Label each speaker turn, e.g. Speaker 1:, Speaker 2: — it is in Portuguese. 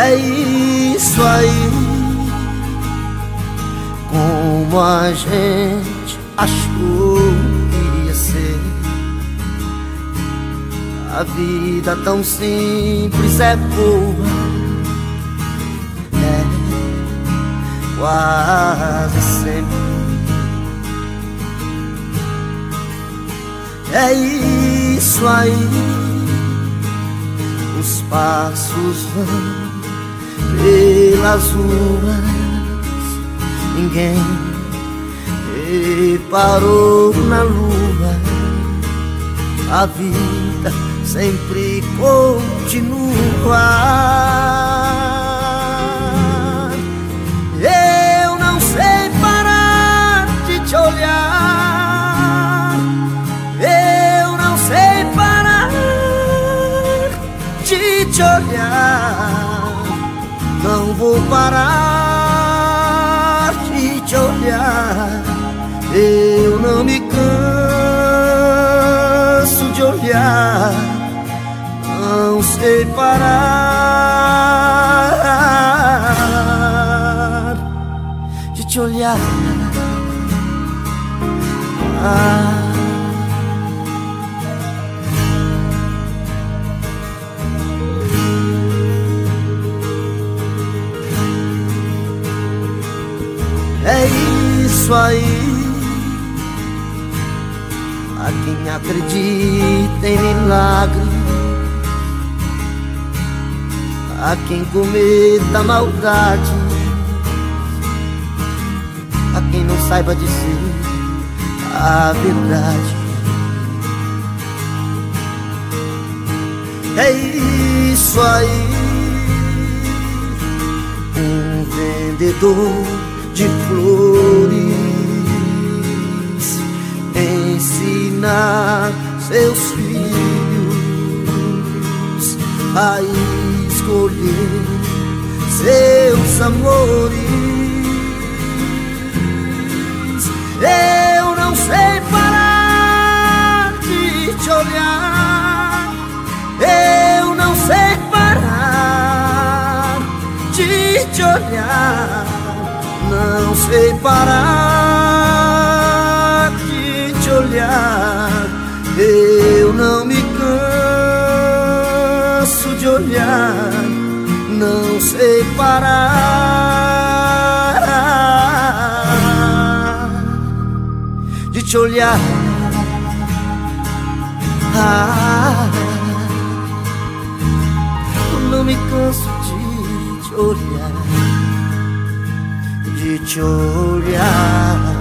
Speaker 1: É isso aí. Como a gente achou que ia ser. A vida tão simples é boa. É quase sempre. É isso aí. Os passos vão pelas ruas, ninguém reparou na lua. A vida sempre continua. Não vou parar de te olhar. Eu não me canso de olhar, não sei parar de te olhar. Ah. É isso aí. A quem acredita em milagre, a quem cometa maldade, a quem não saiba dizer a verdade. É isso aí. Um vendedor de flores, ensinar seus filhos a escolher seus amores. Eu não sei parar de te olhar, eu não sei parar de te olhar não sei parar de te olhar. Eu não me canso de olhar, não sei parar de te olhar. Ah, não me canso de te olhar de te olhar.